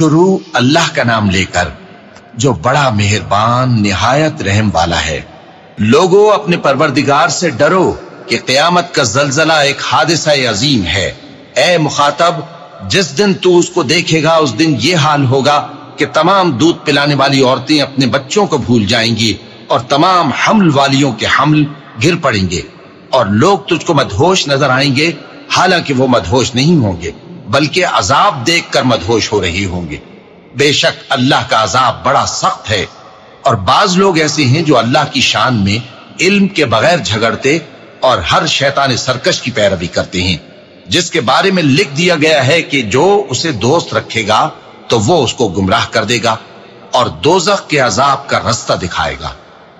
شروع اللہ کا نام لے کر جو بڑا مہربان، نہایت رحم والا ہے۔ لوگوں اپنے پروردگار سے ڈرو کہ قیامت کا زلزلہ ایک حادثہ عظیم ہے۔ اے مخاطب، جس دن تو اس کو دیکھے گا، اس دن یہ حال ہوگا کہ تمام دودھ پلانے والی عورتیں اپنے بچوں کو بھول جائیں گی اور تمام حمل والیوں کے حمل گر پڑیں گے۔ اور لوگ تجھ کو مدہوش نظر آئیں گے، حالانکہ وہ مدہوش نہیں ہوں گے۔ بلکہ عذاب دیکھ کر مدہوش ہو رہی ہوں گے۔ بے شک اللہ کا عذاب بڑا سخت ہے۔ اور بعض لوگ ایسے ہیں جو اللہ کی شان میں علم کے بغیر جھگڑتے اور ہر شیطان سرکش کی پیروی کرتے ہیں۔ جس کے بارے میں لکھ دیا گیا ہے کہ جو اسے دوست رکھے گا تو وہ اس کو گمراہ کر دے گا اور دوزخ کے عذاب کا رستہ دکھائے گا۔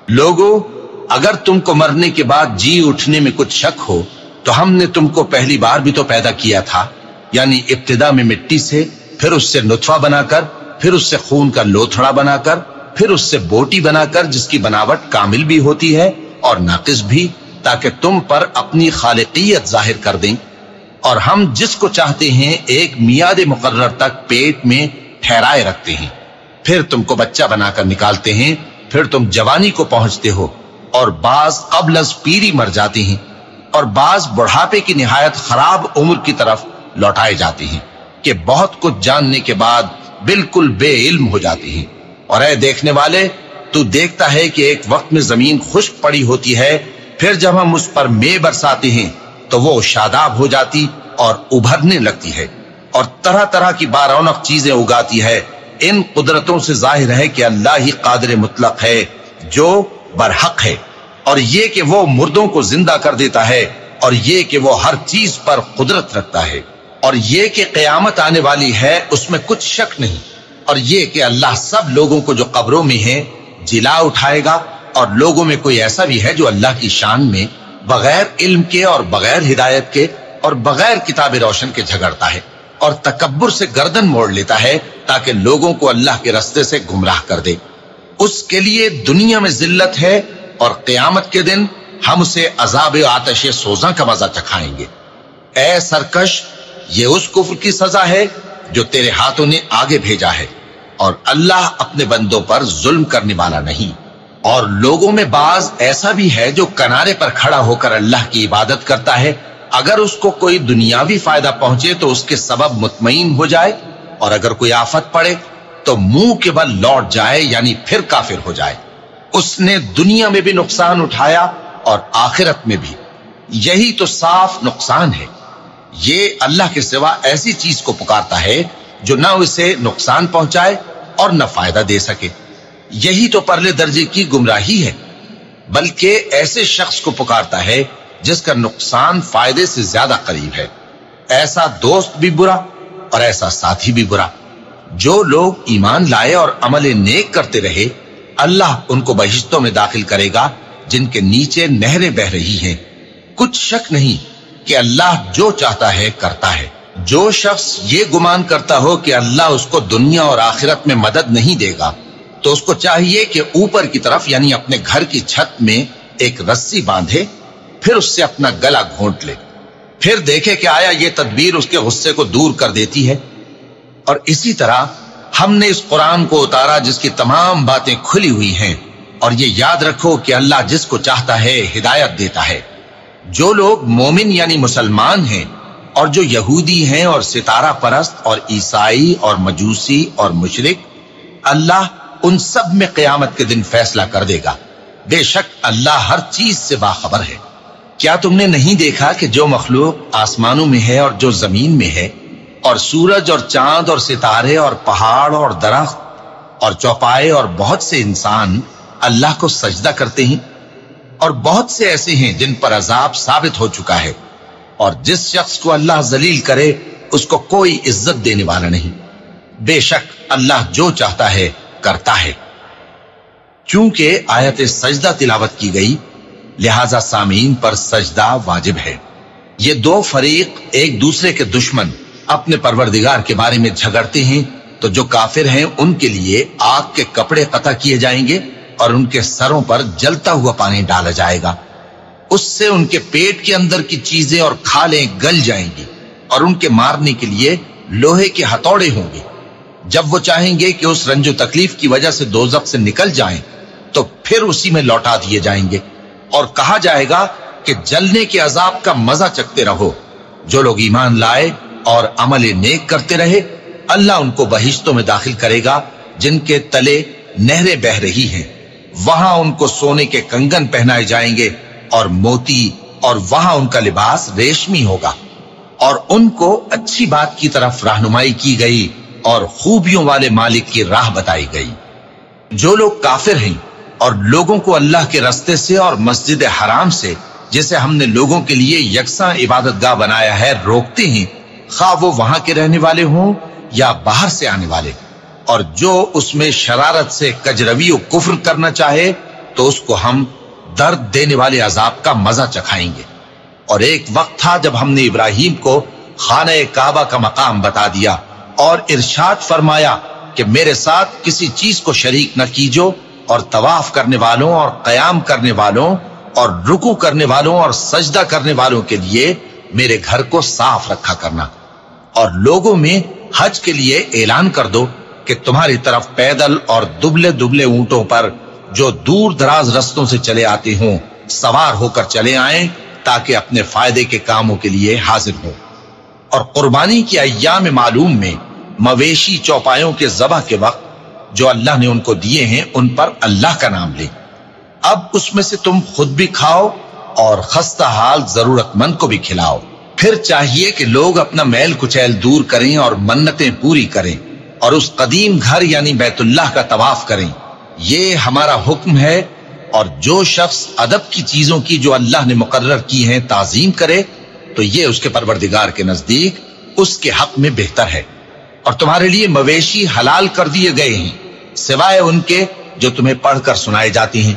لوگوں اگر تم کو مرنے کے بعد جی اٹھنے میں کچھ شک ہو، تو ہم نے تم کو پہلی بار بھی تو پیدا کیا تھا۔ یعنی ابتدا میں مٹی سے، پھر اس سے نطفہ بنا کر پھر اس سے خون کا لوتھڑا بنا کر پھر اس سے بوٹی بنا کر جس کی بناوٹ کامل بھی ہوتی ہے اور ناقص بھی، تاکہ تم پر اپنی خالقیت ظاہر کر دیں۔ اور ہم جس کو چاہتے ہیں، ایک میاد مقرر تک پیٹ میں ٹھہرائے رکھتے ہیں۔ پھر تم کو بچہ بنا کر نکالتے ہیں، پھر تم جوانی کو پہنچتے ہو اور بعض قبل از پیری مر جاتے ہیں۔ اور بعض بڑھاپے کی نہایت خراب عمر کی طرف لوٹائے جاتے ہیں، کہ بہت کچھ جاننے کے بعد بالکل بے علم ہو جاتے ہیں۔ اور اے دیکھنے والے، تو دیکھتا ہے کہ ایک وقت میں زمین خشک پڑی ہوتی ہے، پھر جب ہم اس پر مے برساتے ہیں، تو وہ شاداب ہو جاتی اور ابھرنے لگتی ہے۔ اور طرح طرح کی بارونق چیزیں اگاتی ہے۔ ان قدرتوں سے ظاہر ہے کہ اللہ ہی قادر مطلق ہے، جو برحق ہے۔ اور یہ کہ وہ مردوں کو زندہ کر دیتا ہے، اور یہ کہ وہ ہر چیز پر قدرت رکھتا ہے۔ اور یہ کہ قیامت آنے والی ہے، اس میں کچھ شک نہیں۔ اور یہ کہ اللہ سب لوگوں کو جو قبروں میں ہیں، جلا اٹھائے گا۔ اور لوگوں میں کوئی ایسا بھی ہے جو اللہ کی شان میں بغیر علم کے اور بغیر ہدایت کے اور بغیر کتاب روشن کے جھگڑتا ہے۔ اور تکبر سے گردن موڑ لیتا ہے تاکہ لوگوں کو اللہ کے رستے سے گمراہ کر دے۔ اس کے لیے دنیا میں ذلت ہے اور قیامت کے دن ہم اسے عذاب آتش سوزاں کا مزہ چکھائیں گے۔ اے سرکش یہ اس کفر کی سزا ہے جو تیرے ہاتھوں نے آگے بھیجا ہے۔ اور اللہ اپنے بندوں پر ظلم کرنے والا نہیں۔ اور لوگوں میں بعض ایسا بھی ہے جو کنارے پر کھڑا ہو کر اللہ کی عبادت کرتا ہے۔ اگر اس کو کوئی دنیاوی فائدہ پہنچے تو اس کے سبب مطمئن ہو جائے۔ اور اگر کوئی آفت پڑے تو منہ کے بل لوٹ جائے یعنی پھر کافر ہو جائے۔ اس نے دنیا میں بھی نقصان اٹھایا اور آخرت میں بھی۔ یہی تو صاف نقصان ہے۔ یہ اللہ کے سوا ایسی چیز کو پکارتا ہے جو نہ اسے نقصان پہنچائے اور نہ فائدہ دے سکے۔ یہی تو پرلے درجے کی گمراہی ہے، بلکہ ایسے شخص کو پکارتا ہے جس کا نقصان فائدے سے زیادہ قریب ہے۔ ایسا دوست بھی برا اور ایسا ساتھی بھی برا۔ جو لوگ ایمان لائے اور عمل نیک کرتے رہے، اللہ ان کو بہشتوں میں داخل کرے گا جن کے نیچے نہریں بہ رہی ہیں۔ کچھ شک نہیں کہ اللہ جو چاہتا ہے کرتا ہے۔ جو شخص یہ گمان کرتا ہو کہ اللہ اس کو دنیا اور آخرت میں مدد نہیں دے گا، تو اس کو چاہیے کہ اوپر کی طرف یعنی اپنے گھر کی چھت میں ایک رسی باندھے، پھر اس سے اپنا گلا گھونٹ لے۔ پھر دیکھے کہ آیا یہ تدبیر اس کے غصے کو دور کر دیتی ہے۔ اور اسی طرح ہم نے اس قرآن کو اتارا جس کی تمام باتیں کھلی ہوئی ہیں۔ اور یہ یاد رکھو کہ اللہ جس کو چاہتا ہے ہدایت دیتا ہے۔ جو لوگ مومن یعنی مسلمان ہیں اور جو یہودی ہیں اور ستارہ پرست اور عیسائی اور مجوسی اور مشرق اللہ ان سب میں قیامت کے دن فیصلہ کر دے گا۔ بے شک اللہ ہر چیز سے باخبر ہے۔ کیا تم نے نہیں دیکھا کہ جو مخلوق آسمانوں میں ہے اور جو زمین میں ہے، اور سورج اور چاند اور ستارے اور پہاڑ اور درخت اور چوپائے اور بہت سے انسان اللہ کو سجدہ کرتے ہیں؟ اور بہت سے ایسے ہیں جن پر عذاب ثابت ہو چکا ہے اور جس شخص کو اللہ ذلیل کرے، اس کو کوئی عزت دینے والا نہیں۔ بے شک اللہ جو چاہتا ہے، کرتا ہے۔ چونکہ آیت سجدہ تلاوت کی گئی، لہذا سامعین پر سجدہ واجب ہے۔ یہ دو فریق ایک دوسرے کے دشمن اپنے پروردگار کے بارے میں جھگڑتے ہیں، تو جو کافر ہیں، ان کے لیے آگ کے کپڑے قطع کیے جائیں گے۔ اور ان کے سروں پر جلتا ہوا پانی ڈالا جائے گا۔ اس سے ان کے پیٹ کے اندر کی چیزیں اور کھالیں گل جائیں گی اور ان کے مارنے کے لیے لوہے کے ہتھوڑے ہوں گے۔ جب وہ چاہیں گے کہ اس رنج و تکلیف کی وجہ سے دوزخ سے نکل جائیں، تو پھر اسی میں لوٹا دیے جائیں گے۔ اور کہا جائے گا کہ جلنے کے عذاب کا مزہ چکتے رہو۔ جو لوگ ایمان لائے اور عمل نیک کرتے رہے، اللہ ان کو بہشتوں میں داخل کرے گا، جن کے تلے نہریں بہ رہی ہیں۔ وہاں ان کو سونے کے کنگن پہنائے جائیں گے اور موتی اور وہاں ان کا لباس ریشمی ہوگا۔ اور ان کو اچھی بات کی طرف رہنمائی کی گئی اور خوبیوں والے مالک کی راہ بتائی گئی۔ جو لوگ کافر ہیں اور لوگوں کو اللہ کے رستے سے اور مسجد حرام سے جسے ہم نے لوگوں کے لیے یکساں عبادت گاہ بنایا ہے، روکتے ہیں، خواہ وہ وہاں کے رہنے والے ہوں یا باہر سے آنے والے۔ اور جو اس میں شرارت سے کجروی و کفر کرنا چاہے تو اس کو ہم درد دینے والے عذاب کا مزہ چکھائیں گے۔ اور ایک وقت تھا جب ہم نے ابراہیم کو خانہ کعبہ کا مقام بتا دیا اور ارشاد فرمایا کہ میرے ساتھ کسی چیز کو شریک نہ کیجو اور طواف کرنے والوں اور قیام کرنے والوں اور رکو کرنے والوں اور سجدہ کرنے والوں کے لیے میرے گھر کو صاف رکھا کرنا اور لوگوں میں حج کے لیے اعلان کر دو۔ کہ تمہاری طرف پیدل اور دبلے دبلے اونٹوں پر جو دور دراز رستوں سے چلے آتے ہوں، سوار ہو کر چلے آئیں تاکہ اپنے فائدے کے کاموں کے لیے حاضر ہو اور قربانی کی ایام معلوم میں مویشی چوپایوں کے ذبح کے وقت جو اللہ نے ان کو دیے ہیں، ان پر اللہ کا نام لے اب اس میں سے تم خود بھی کھاؤ اور خستہ حال ضرورت مند کو بھی کھلاؤ۔ پھر چاہیے کہ لوگ اپنا میل کچیل دور کریں اور منتیں پوری کریں۔ اور اس قدیم گھر یعنی بیت اللہ کا طواف کریں۔ یہ ہمارا حکم ہے اور جو شخص ادب کی چیزوں کی جو اللہ نے مقرر کی ہیں تعظیم کرے، تو یہ اس کے پروردگار کے نزدیک اس کے حق میں بہتر ہے۔ اور تمہارے لیے مویشی حلال کر دیے گئے ہیں، سوائے ان کے جو تمہیں پڑھ کر سنائے جاتے ہیں۔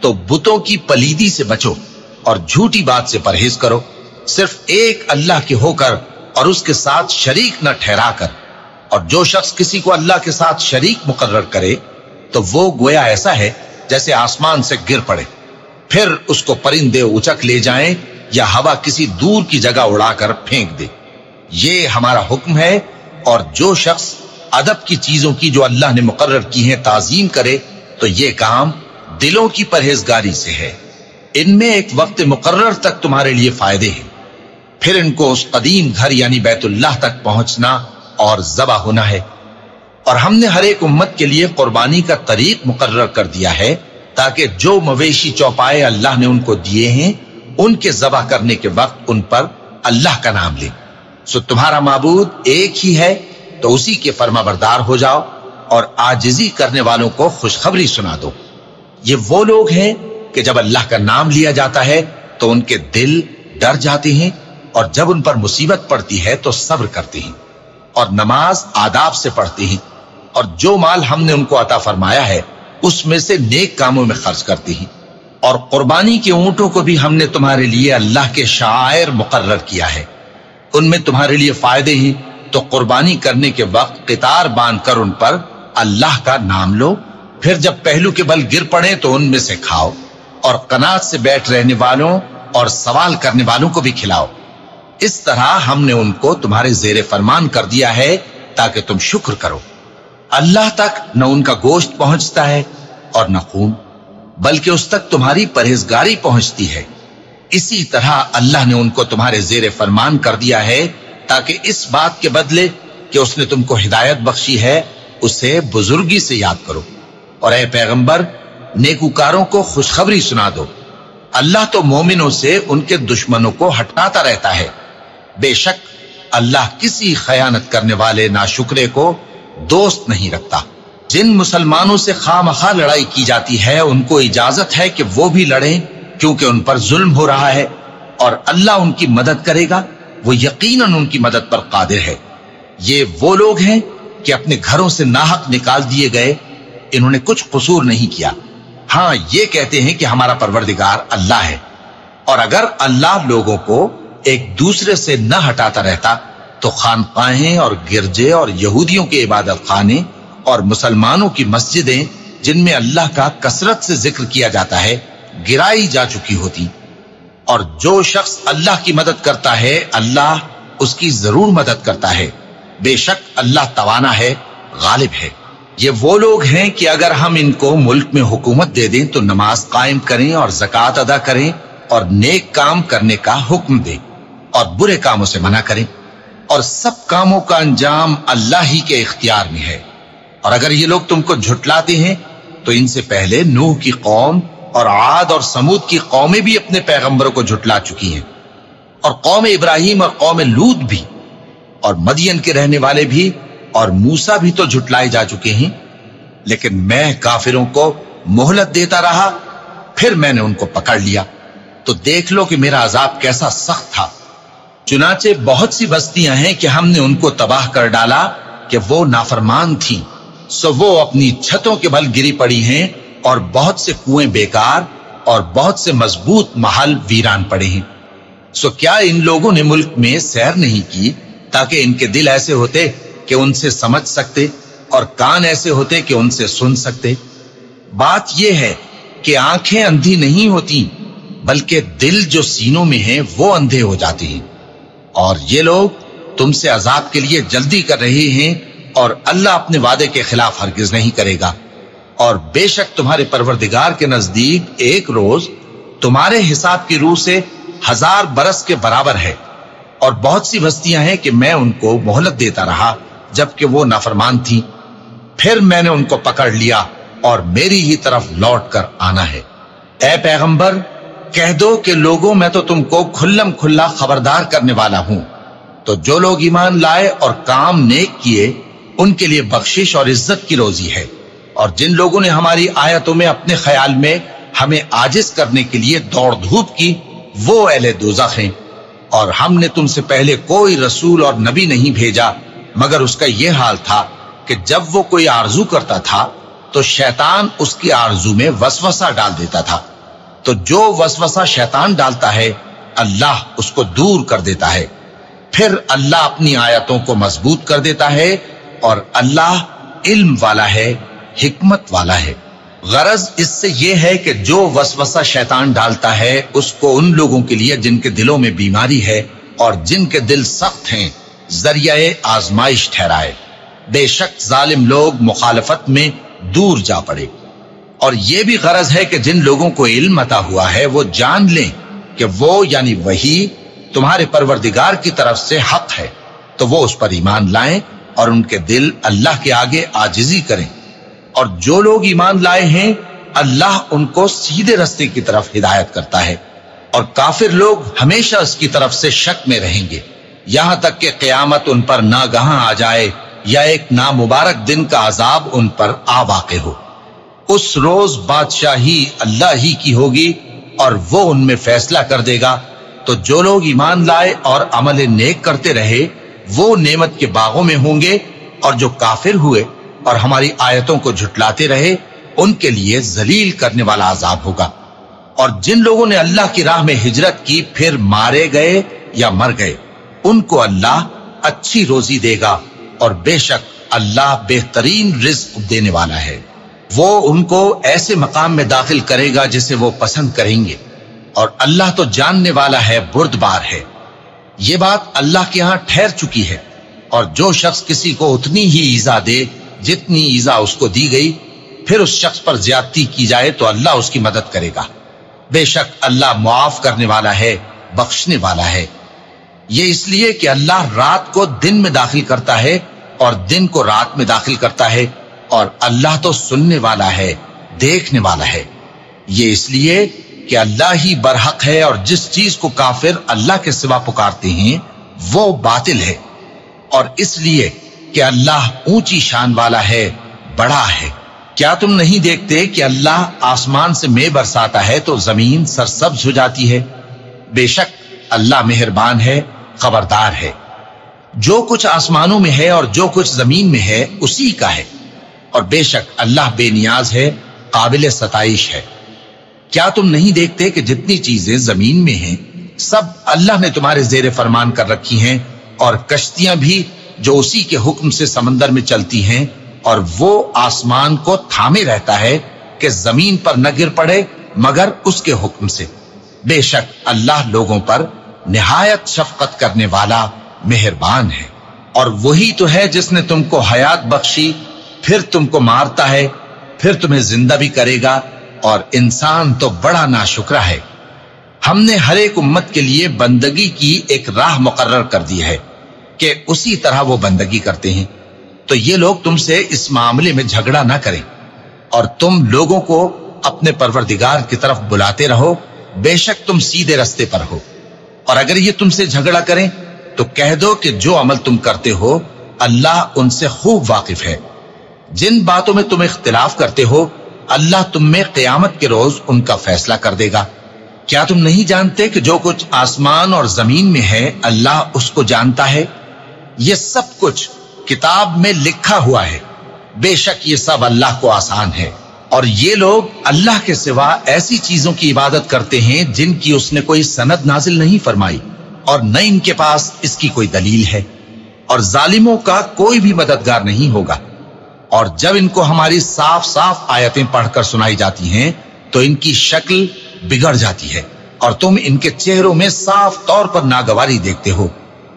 تو بتوں کی پلیدی سے بچو اور جھوٹی بات سے پرہیز کرو۔ صرف ایک اللہ کے ہو کر اور اس کے ساتھ شریک نہ ٹھہرا کر۔ اور جو شخص کسی کو اللہ کے ساتھ شریک مقرر کرے، تو وہ گویا ایسا ہے جیسے آسمان سے گر پڑے۔ پھر اس کو پرندے اچک لے جائیں یا ہوا کسی دور کی جگہ اڑا کر پھینک دے۔ یہ ہمارا حکم ہے اور جو شخص ادب کی چیزوں کی جو اللہ نے مقرر کی ہیں تعظیم کرے، تو یہ کام دلوں کی پرہیزگاری سے ہے۔ ان میں ایک وقت مقرر تک تمہارے لیے فائدے ہیں۔ پھر ان کو اس قدیم گھر یعنی بیت اللہ تک پہنچنا اور ذبح ہونا ہے۔ اور ہم نے ہر ایک امت کے لیے قربانی کا طریق مقرر کر دیا ہے تاکہ جو مویشی چوپائے اللہ نے ان کو دیے ہیں، ان کے ذبح کرنے کے وقت ان پر اللہ کا نام لے سو تمہارا معبود ایک ہی ہے، تو اسی کے فرما بردار ہو جاؤ اور آجزی کرنے والوں کو خوشخبری سنا دو۔ یہ وہ لوگ ہیں کہ جب اللہ کا نام لیا جاتا ہے، تو ان کے دل ڈر جاتے ہیں اور جب ان پر مصیبت پڑتی ہے، تو صبر کرتے ہیں۔ اور نماز آداب سے پڑھتے ہیں۔ اور جو مال ہم نے ان کو عطا فرمایا ہے، اس میں سے نیک کاموں میں خرچ کرتی ہیں۔ اور قربانی کے اونٹوں کو بھی ہم نے تمہارے لیے اللہ کے شاعر مقرر کیا ہے۔ ان میں تمہارے لیے فائدے ہی تو قربانی کرنے کے وقت قطار باندھ کر ان پر اللہ کا نام لو۔ پھر جب پہلو کے بل گر پڑے تو ان میں سے کھاؤ۔ اور قناط سے بیٹھ رہنے والوں اور سوال کرنے والوں کو بھی کھلاؤ۔ اس طرح ہم نے ان کو تمہارے زیر فرمان کر دیا ہے تاکہ تم شکر کرو۔ اللہ تک نہ ان کا گوشت پہنچتا ہے اور نہ خون، بلکہ اس تک تمہاری پرہیزگاری پہنچتی ہے۔ اسی طرح اللہ نے ان کو تمہارے زیر فرمان کر دیا ہے تاکہ اس بات کے بدلے کہ اس نے تم کو ہدایت بخشی ہے، اسے بزرگی سے یاد کرو۔ اور اے پیغمبر، نیکوکاروں کو خوشخبری سنا دو۔ اللہ تو مومنوں سے ان کے دشمنوں کو ہٹاتا رہتا ہے۔ بے شک اللہ کسی خیانت کرنے والے ناشکرے کو دوست نہیں رکھتا۔ جن مسلمانوں سے خواہ لڑائی کی جاتی ہے، ان کو اجازت ہے کہ وہ بھی لڑیں، کیونکہ ان پر ظلم ہو رہا ہے۔ اور اللہ ان کی مدد کرے گا، وہ یقیناً ان کی مدد پر قادر ہے۔ یہ وہ لوگ ہیں کہ اپنے گھروں سے ناحق نکال دیے گئے، انہوں نے کچھ قصور نہیں کیا۔ ہاں یہ کہتے ہیں کہ ہمارا پروردگار اللہ ہے۔ اور اگر اللہ لوگوں کو ایک دوسرے سے نہ ہٹاتا رہتا تو خانقاہیں اور گرجے اور یہودیوں کے عبادت خانے اور مسلمانوں کی مسجدیں جن میں اللہ کا کثرت سے ذکر کیا جاتا ہے، گرائی جا چکی ہوتی۔ اور جو شخص اللہ کی مدد کرتا ہے، اللہ اس کی ضرور مدد کرتا ہے۔ بے شک اللہ توانا ہے، غالب ہے۔ یہ وہ لوگ ہیں کہ اگر ہم ان کو ملک میں حکومت دے دیں تو نماز قائم کریں اور زکوٰۃ ادا کریں اور نیک کام کرنے کا حکم دیں۔ اور برے کاموں سے منع کریں۔ اور سب کاموں کا انجام اللہ ہی کے اختیار میں ہے۔ اور اگر یہ لوگ تم کو جھٹلاتے ہیں، تو ان سے پہلے نوح کی قوم اور عاد اور سمود کی قومیں بھی اپنے پیغمبروں کو جھٹلا چکی ہیں۔ اور قوم ابراہیم اور قوم لود بھی، اور مدین کے رہنے والے بھی، اور موسا بھی تو جھٹلائے جا چکے ہیں۔ لیکن میں کافروں کو مہلت دیتا رہا، پھر میں نے ان کو پکڑ لیا۔ تو دیکھ لو کہ میرا عذاب کیسا سخت تھا۔ چنانچہ بہت سی بستیاں ہیں کہ ہم نے ان کو تباہ کر ڈالا کہ وہ نافرمان تھیں۔ سو وہ اپنی چھتوں کے بل گری پڑی ہیں اور بہت سے کنویں بیکار اور بہت سے مضبوط محل ویران پڑے ہیں۔ سو کیا ان لوگوں نے ملک میں سیر نہیں کی تاکہ ان کے دل ایسے ہوتے کہ ان سے سمجھ سکتے اور کان ایسے ہوتے کہ ان سے سن سکتے؟ بات یہ ہے کہ آنکھیں اندھی نہیں ہوتی بلکہ دل جو سینوں میں ہیں وہ اندھے ہو جاتے ہیں۔ اور یہ لوگ تم سے عذاب کے لیے جلدی کر رہے ہیں اور اللہ اپنے وعدے کے خلاف ہرگز نہیں کرے گا۔ اور بے شک تمہارے پروردگار کے نزدیک ایک روز تمہارے حساب کی روح سے ہزار برس کے برابر ہے۔ اور بہت سی بستیاں ہیں کہ میں ان کو مہلت دیتا رہا جبکہ وہ نافرمان تھی پھر میں نے ان کو پکڑ لیا اور میری ہی طرف لوٹ کر آنا ہے۔ اے پیغمبر کہہ دو کہ لوگوں میں تو تم کو کھلم کھلا خبردار کرنے والا ہوں۔ تو جو لوگ ایمان لائے اور کام نیک کیے، ان کے لیے بخشش اور عزت کی روزی ہے۔ اور جن لوگوں نے ہماری آیتوں میں اپنے خیال میں ہمیں آجز کرنے کے لیے دوڑ دھوپ کی، وہ اہل دوزخ ہیں۔ اور ہم نے تم سے پہلے کوئی رسول اور نبی نہیں بھیجا، مگر اس کا یہ حال تھا کہ جب وہ کوئی آرزو کرتا تھا، تو شیطان اس کی آرزو میں وسوسہ ڈال دیتا تھا۔ تو جو وسوسہ شیطان ڈالتا ہے، اللہ اس کو دور کر دیتا ہے۔ پھر اللہ اپنی آیتوں کو مضبوط کر دیتا ہے اور اللہ علم والا ہے، حکمت والا ہے۔ غرض اس سے یہ ہے کہ جو وسوسہ شیطان ڈالتا ہے، اس کو ان لوگوں کے لیے جن کے دلوں میں بیماری ہے اور جن کے دل سخت ہیں، ذریعہ آزمائش ٹھہرائے۔ بے شک ظالم لوگ مخالفت میں دور جا پڑے۔ اور یہ بھی غرض ہے کہ جن لوگوں کو علم عطا ہوا ہے، وہ جان لیں کہ وہ یعنی وہی تمہارے پروردگار کی طرف سے حق ہے۔ تو وہ اس پر ایمان لائیں اور ان کے دل اللہ کے آگے آجزی کریں۔ اور جو لوگ ایمان لائے ہیں، اللہ ان کو سیدھے رستے کی طرف ہدایت کرتا ہے۔ اور کافر لوگ ہمیشہ اس کی طرف سے شک میں رہیں گے۔ یہاں تک کہ قیامت ان پر ناگہاں آ جائے یا ایک نامبارک دن کا عذاب ان پر آ واقع ہو۔ اس روز بادشاہی اللہ ہی کی ہوگی اور وہ ان میں فیصلہ کر دے گا۔ تو جو لوگ ایمان لائے اور عمل نیک کرتے رہے، وہ نعمت کے باغوں میں ہوں گے اور جو کافر ہوئے اور ہماری آیتوں کو جھٹلاتے رہے، ان کے لیے ذلیل کرنے والا عذاب ہوگا۔ اور جن لوگوں نے اللہ کی راہ میں ہجرت کی، پھر مارے گئے یا مر گئے، ان کو اللہ اچھی روزی دے گا اور بے شک اللہ بہترین رزق دینے والا ہے۔ وہ ان کو ایسے مقام میں داخل کرے گا جسے وہ پسند کریں گے۔ اور اللہ تو جاننے والا ہے برد بار ہے۔ یہ بات اللہ کے ہاں ٹھہر چکی ہے۔ اور جو شخص کسی کو اتنی ہی ایزا دے جتنی ایزا اس کو دی گئی، پھر اس شخص پر زیادتی کی جائے تو اللہ اس کی مدد کرے گا۔ بے شک اللہ معاف کرنے والا ہے، بخشنے والا ہے۔ یہ اس لیے کہ اللہ رات کو دن میں داخل کرتا ہے اور دن کو رات میں داخل کرتا ہے۔ اور اللہ تو سننے والا ہے، دیکھنے والا ہے۔ یہ اس لیے کہ اللہ ہی برحق ہے اور جس چیز کو کافر اللہ کے سوا پکارتے ہیں، وہ باطل ہے۔ اور اس لیے کہ اللہ اونچی شان والا ہے، بڑا ہے۔ کیا تم نہیں دیکھتے کہ اللہ آسمان سے میں برساتا ہے تو زمین سرسبز ہو جاتی ہے؟ بے شک اللہ مہربان ہے، خبردار ہے۔ جو کچھ آسمانوں میں ہے اور جو کچھ زمین میں ہے، اسی کا ہے۔ اور بے شک اللہ بے نیاز ہے، قابل ستائش ہے۔ کیا تم نہیں دیکھتے کہ جتنی چیزیں زمین میں ہیں، سب اللہ نے تمہارے زیر فرمان کر رکھی ہیں اور کشتیاں بھی جو اسی کے حکم سے سمندر میں چلتی ہیں، اور وہ آسمان کو تھامے رہتا ہے کہ زمین پر نہ گر پڑے مگر اس کے حکم سے۔ بے شک اللہ لوگوں پر نہایت شفقت کرنے والا مہربان ہے۔ اور وہی تو ہے جس نے تم کو حیات بخشی پھر تم کو مارتا ہے، پھر تمہیں زندہ بھی کرے گا، اور انسان تو بڑا نا ہے۔ ہم نے ہر ایک امت کے لیے بندگی کی ایک راہ مقرر کر دی ہے کہ اسی طرح وہ بندگی کرتے ہیں۔ تو یہ لوگ تم سے اس معاملے میں جھگڑا نہ کریں۔ اور تم لوگوں کو اپنے پروردگار کی طرف بلاتے رہو، بے شک تم سیدھے رستے پر ہو۔ اور اگر یہ تم سے جھگڑا کریں، تو کہہ دو کہ جو عمل تم کرتے ہو، اللہ ان سے خوب واقف ہے۔ جن باتوں میں تم اختلاف کرتے ہو، اللہ تم میں قیامت کے روز ان کا فیصلہ کر دے گا۔ کیا تم نہیں جانتے کہ جو کچھ آسمان اور زمین میں ہے، اللہ اس کو جانتا ہے؟ یہ سب کچھ کتاب میں لکھا ہوا ہے۔ بے شک یہ سب اللہ کو آسان ہے۔ اور یہ لوگ اللہ کے سوا ایسی چیزوں کی عبادت کرتے ہیں جن کی اس نے کوئی سند نازل نہیں فرمائی، اور نہ ان کے پاس اس کی کوئی دلیل ہے۔ اور ظالموں کا کوئی بھی مددگار نہیں ہوگا۔ اور جب ان کو ہماری صاف صاف آیتیں پڑھ کر سنائی جاتی ہیں، تو ان کی شکل بگڑ جاتی ہے اور تم ان کے چہروں میں صاف طور پر ناگواری دیکھتے ہو۔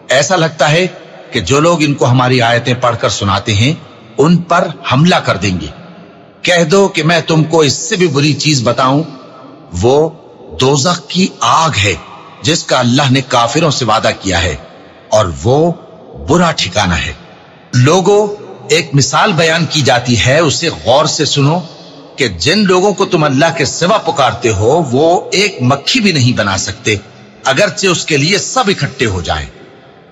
ایسا لگتا ہے کہ جو لوگ ان کو ہماری آیتیں پڑھ کر سناتے ہیں، ان پر حملہ کر دیں گے۔ کہہ دو کہ میں تم کو اس سے بھی بری چیز بتاؤں۔ وہ دوزخ کی آگ ہے، جس کا اللہ نے کافروں سے وعدہ کیا ہے، اور وہ برا ٹھکانہ ہے۔ لوگوں ایک مثال بیان کی جاتی ہے، اسے غور سے سنو کہ جن لوگوں کو تم اللہ کے سوا پکارتے ہو، وہ ایک مکھی بھی نہیں بنا سکتے، اگرچہ اس کے لیے سب اکٹھے ہو جائیں۔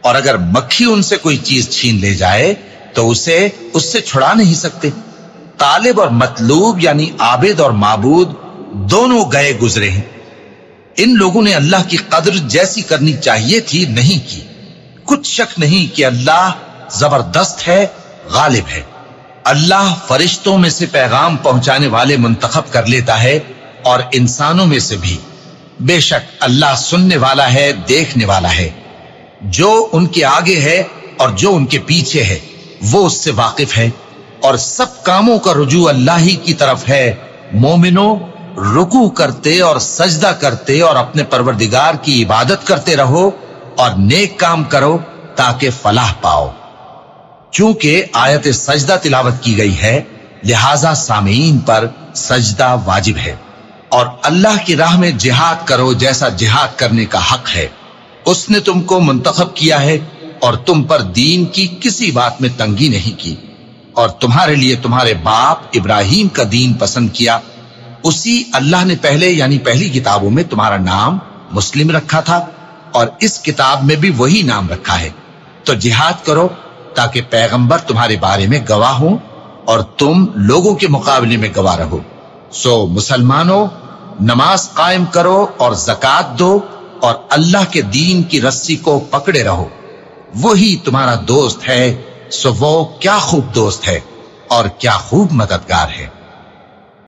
اور اگر مکھی ان سے کوئی چیز چھین لے جائے، تو اسے اس سے چھڑا نہیں سکتے۔ طالب اور مطلوب یعنی عابد اور معبود دونوں گئے گزرے ہیں۔ ان لوگوں نے اللہ کی قدر جیسی کرنی چاہیے تھی، نہیں کی۔ کچھ شک نہیں کہ اللہ زبردست ہے غالب ہے۔ اللہ فرشتوں میں سے پیغام پہنچانے والے منتخب کر لیتا ہے اور انسانوں میں سے بھی۔ بے شک اللہ سننے والا ہے، دیکھنے والا ہے۔ جو ان کے آگے ہے اور جو ان کے پیچھے ہے، وہ اس سے واقف ہے۔ اور سب کاموں کا رجوع اللہ ہی کی طرف ہے۔ مومنوں رکو کرتے اور سجدہ کرتے اور اپنے پروردگار کی عبادت کرتے رہو اور نیک کام کرو تاکہ فلاح پاؤ۔ چونکہ آیت سجدہ تلاوت کی گئی ہے، لہذا سامعین پر سجدہ واجب ہے۔ اور اللہ کی راہ میں جہاد کرو جیسا جہاد کرنے کا حق ہے۔ اس نے تم کو منتخب کیا ہے اور تم پر دین کی کسی بات میں تنگی نہیں کی۔ اور تمہارے لیے تمہارے باپ ابراہیم کا دین پسند کیا۔ اسی اللہ نے پہلے یعنی پہلی کتابوں میں تمہارا نام مسلم رکھا تھا اور اس کتاب میں بھی وہی نام رکھا ہے۔ تو جہاد کرو تاکہ پیغمبر تمہارے بارے میں گواہ ہوں اور تم لوگوں کے مقابلے میں گواہ رہو۔ سو مسلمانوں، نماز قائم کرو اور زکات دو اور اللہ کے دین کی رسی کو پکڑے رہو۔ وہی تمہارا دوست ہے، سو وہ کیا خوب دوست ہے اور کیا خوب مددگار ہے۔